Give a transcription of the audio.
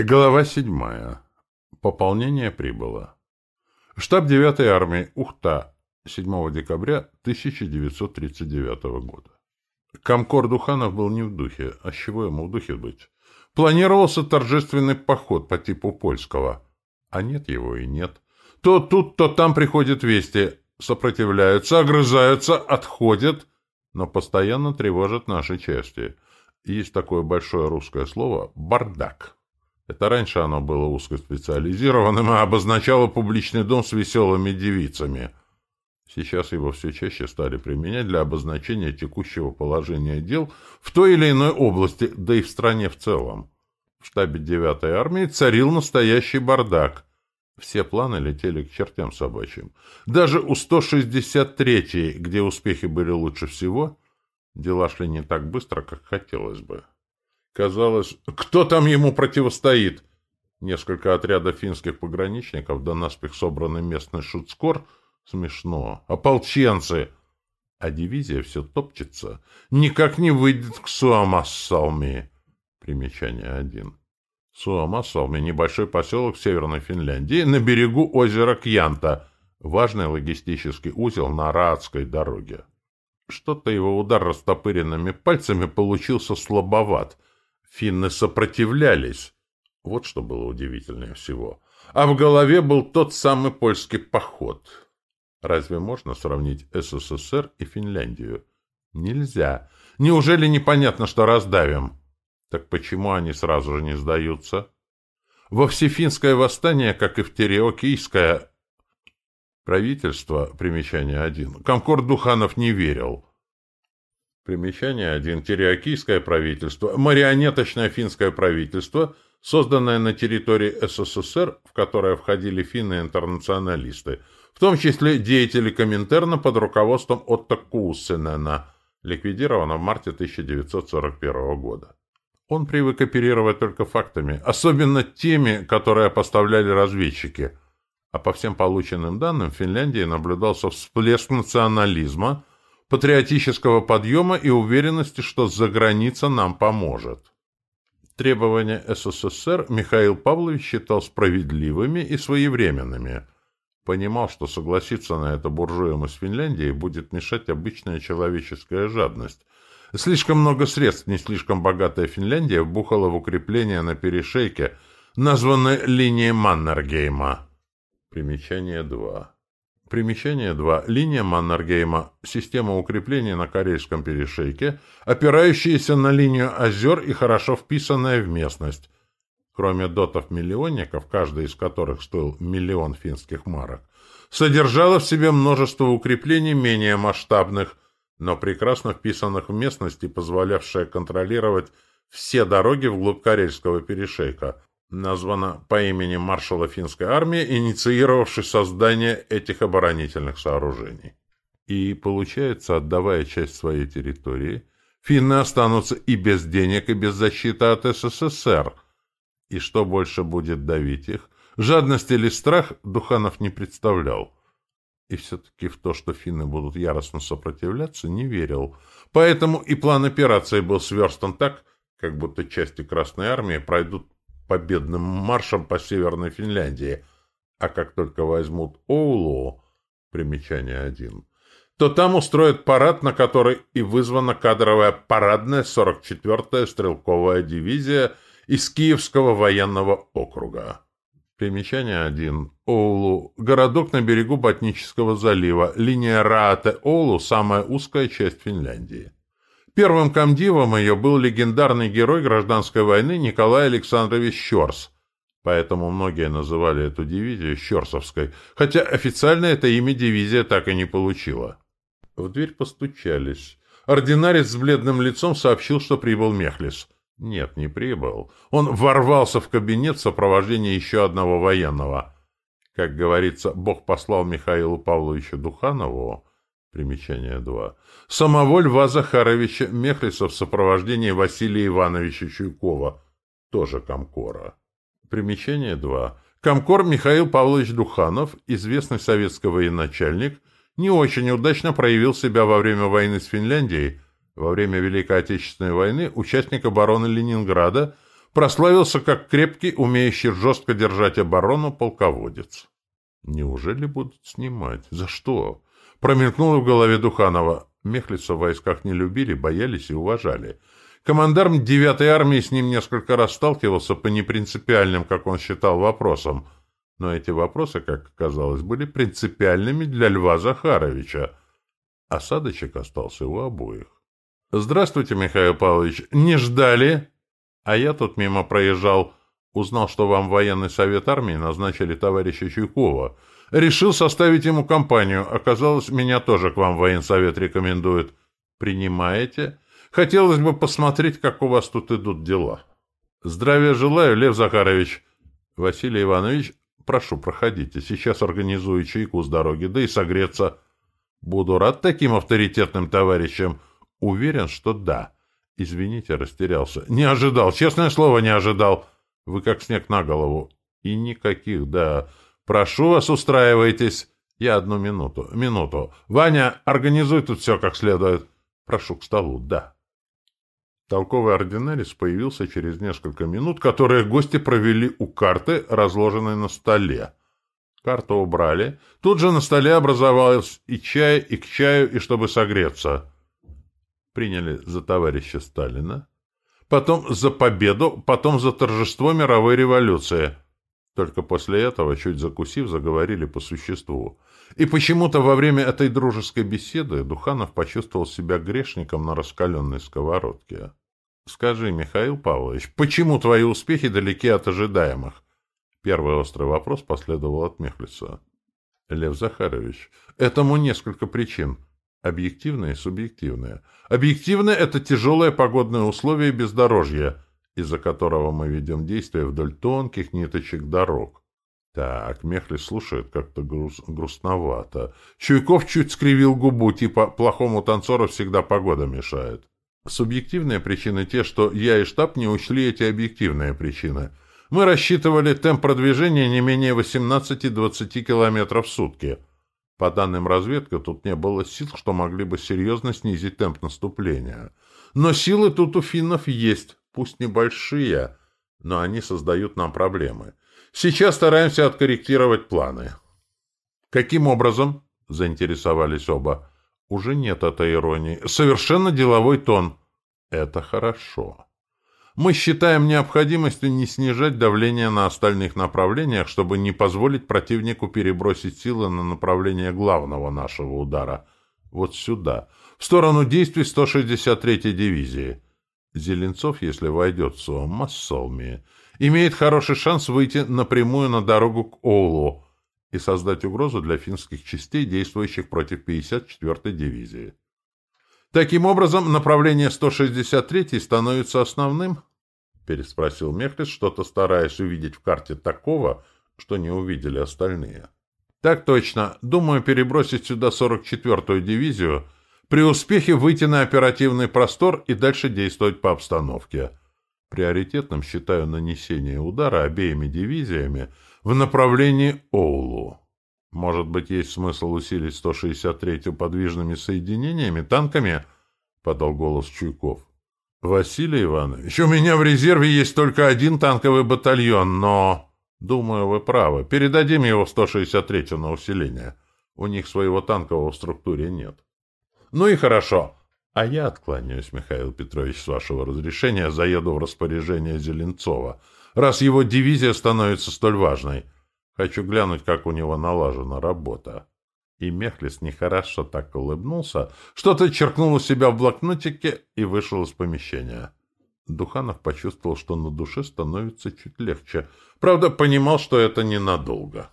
Глава седьмая. Пополнение прибыло. Штаб 9-й армии Ухта. 7 декабря 1939 года. Комкор Духанов был не в духе. А с чего ему в духе быть? Планировался торжественный поход по типу польского. А нет его и нет. То тут, то там приходят вести. Сопротивляются, огрызаются, отходят, но постоянно тревожат наши части. Есть такое большое русское слово «бардак». Это раньше оно было узкоспециализированным и обозначало публичный дом с веселыми девицами. Сейчас его все чаще стали применять для обозначения текущего положения дел в той или иной области, да и в стране в целом. В штабе 9-й армии царил настоящий бардак. Все планы летели к чертям собачьим. Даже у 163-й, где успехи были лучше всего, дела шли не так быстро, как хотелось бы. Казалось, кто там ему противостоит? Несколько отрядов финских пограничников, да наспех собранный местный шуцкор. Смешно. Ополченцы! А дивизия все топчется. Никак не выйдет к Суамассалми. Примечание один. Суамассалми — небольшой поселок в Северной Финляндии на берегу озера Кьянта. Важный логистический узел на Раадской дороге. Что-то его удар растопыренными пальцами получился слабоват — Финны сопротивлялись. Вот что было удивительнее всего. А в голове был тот самый польский поход. Разве можно сравнить СССР и Финляндию? Нельзя. Неужели непонятно, что раздавим? Так почему они сразу же не сдаются? Во всефинское восстание, как и в Тереокийское правительство, примечание один, Комкор Духанов не верил. Примечание 1. Тириакийское правительство. Марионеточное финское правительство, созданное на территории СССР, в которое входили финны-интернационалисты, в том числе деятели Коминтерна под руководством Отто Куссенена, ликвидировано в марте 1941 года. Он привык оперировать только фактами, особенно теми, которые поставляли разведчики. А по всем полученным данным в Финляндии наблюдался всплеск национализма – патриотического подъема и уверенности, что за-граница нам поможет. Требования СССР Михаил Павлович считал справедливыми и своевременными. Понимал, что согласиться на это буржуям из Финляндии будет мешать обычная человеческая жадность. Слишком много средств не слишком богатая Финляндия вбухала в укрепление на перешейке, названной линией Маннергейма. Примечание 2. Примечание 2. Линия Маннергейма – система укрепления на Карельском перешейке, опирающаяся на линию озер и хорошо вписанная в местность. Кроме дотов-миллионников, каждый из которых стоил миллион финских марок, содержала в себе множество укреплений менее масштабных, но прекрасно вписанных в местность и позволявшая контролировать все дороги вглубь Карельского перешейка, названа по имени маршала финской армии, инициировавшей создание этих оборонительных сооружений. И, получается, отдавая часть своей территории, финны останутся и без денег, и без защиты от СССР. И что больше будет давить их? Жадность или страх Духанов не представлял. И все-таки в то, что финны будут яростно сопротивляться, не верил. Поэтому и план операции был сверстан так, как будто части Красной Армии пройдут победным маршем по Северной Финляндии, а как только возьмут Оулу, примечание один, то там устроят парад, на который и вызвана кадровая парадная 44-я стрелковая дивизия из Киевского военного округа. Примечание 1. Оулу. Городок на берегу Ботнического залива. Линия Раате-Оулу – самая узкая часть Финляндии. Первым комдивом ее был легендарный герой гражданской войны Николай Александрович Щерс, поэтому многие называли эту дивизию Щерсовской, хотя официально это имя дивизия так и не получила. В дверь постучались. Ординарец с бледным лицом сообщил, что прибыл Мехлис. Нет, не прибыл. Он ворвался в кабинет в сопровождении еще одного военного. Как говорится, Бог послал Михаилу Павловичу Духанову Примечание 2. Самого Льва Захаровича Мехлиса в сопровождении Василия Ивановича Чуйкова, тоже Комкора. Примечание 2. Комкор Михаил Павлович Духанов, известный советский военачальник, не очень удачно проявил себя во время войны с Финляндией, во время Великой Отечественной войны участник обороны Ленинграда, прославился как крепкий, умеющий жестко держать оборону полководец. Неужели будут снимать? За что? Промелькнуло в голове Духанова. Мехлица в войсках не любили, боялись и уважали. Командарм девятой армии с ним несколько раз сталкивался по непринципиальным, как он считал, вопросам. Но эти вопросы, как оказалось, были принципиальными для Льва Захаровича. Осадочек остался у обоих. «Здравствуйте, Михаил Павлович. Не ждали?» «А я тут мимо проезжал. Узнал, что вам военный совет армии назначили товарища Чуйкова. Решил составить ему компанию. Оказалось, меня тоже к вам военсовет рекомендует. Принимаете? Хотелось бы посмотреть, как у вас тут идут дела. Здравия желаю, Лев Захарович. Василий Иванович, прошу, проходите. Сейчас организую чайку с дороги, да и согреться. Буду рад таким авторитетным товарищам. Уверен, что да. Извините, растерялся. Не ожидал, честное слово, не ожидал. Вы как снег на голову. И никаких, да. Прошу вас, устраивайтесь. Я одну минуту. Минуту. Ваня, организуй тут все как следует. Прошу к столу, да. Толковый ординарец появился через несколько минут, которые гости провели у карты, разложенной на столе. Карту убрали. Тут же на столе образовалось и чай, и к чаю, и чтобы согреться. Приняли за товарища Сталина потом за победу, потом за торжество мировой революции. Только после этого, чуть закусив, заговорили по существу. И почему-то во время этой дружеской беседы Духанов почувствовал себя грешником на раскаленной сковородке. «Скажи, Михаил Павлович, почему твои успехи далеки от ожидаемых?» Первый острый вопрос последовал от Мехлиса. «Лев Захарович, этому несколько причин. Объективное и субъективное. Объективное — это тяжелое погодное условие бездорожья, из-за которого мы ведем действия вдоль тонких ниточек дорог. Так, Мехлис слушает как-то груз, грустновато. Чуйков чуть скривил губу, типа «плохому танцору всегда погода мешает». Субъективные причины те, что я и штаб не учли эти объективные причины. Мы рассчитывали темп продвижения не менее 18-20 км в сутки — по данным разведки, тут не было сил, что могли бы серьезно снизить темп наступления. Но силы тут у финнов есть, пусть небольшие, но они создают нам проблемы. Сейчас стараемся откорректировать планы. Каким образом? Заинтересовались оба. Уже нет этой иронии. Совершенно деловой тон. Это хорошо. Мы считаем необходимостью не снижать давление на остальных направлениях, чтобы не позволить противнику перебросить силы на направление главного нашего удара. Вот сюда, в сторону действий 163-й дивизии. Зеленцов, если войдет в Суомассолми, имеет хороший шанс выйти напрямую на дорогу к Оулу и создать угрозу для финских частей, действующих против 54-й дивизии. Таким образом, направление 163 становится основным? Переспросил Мехлис, что-то стараясь увидеть в карте такого, что не увидели остальные. Так точно. Думаю перебросить сюда 44-ю дивизию, при успехе выйти на оперативный простор и дальше действовать по обстановке. Приоритетным считаю нанесение удара обеими дивизиями в направлении Оулу. Может быть, есть смысл усилить 163-ю подвижными соединениями, танками? — подал голос Чуйков. — Василий Иванович, у меня в резерве есть только один танковый батальон, но... Думаю, вы правы. Передадим его в 163-ю на усиление. У них своего танкового в структуре нет. Ну и хорошо. А я откланяюсь, Михаил Петрович, с вашего разрешения, заеду в распоряжение Зеленцова, раз его дивизия становится столь важной. Хочу глянуть, как у него налажена работа. И Мехлис нехорошо так улыбнулся, что-то черкнул у себя в блокнотике и вышел из помещения. Духанов почувствовал, что на душе становится чуть легче. Правда, понимал, что это ненадолго.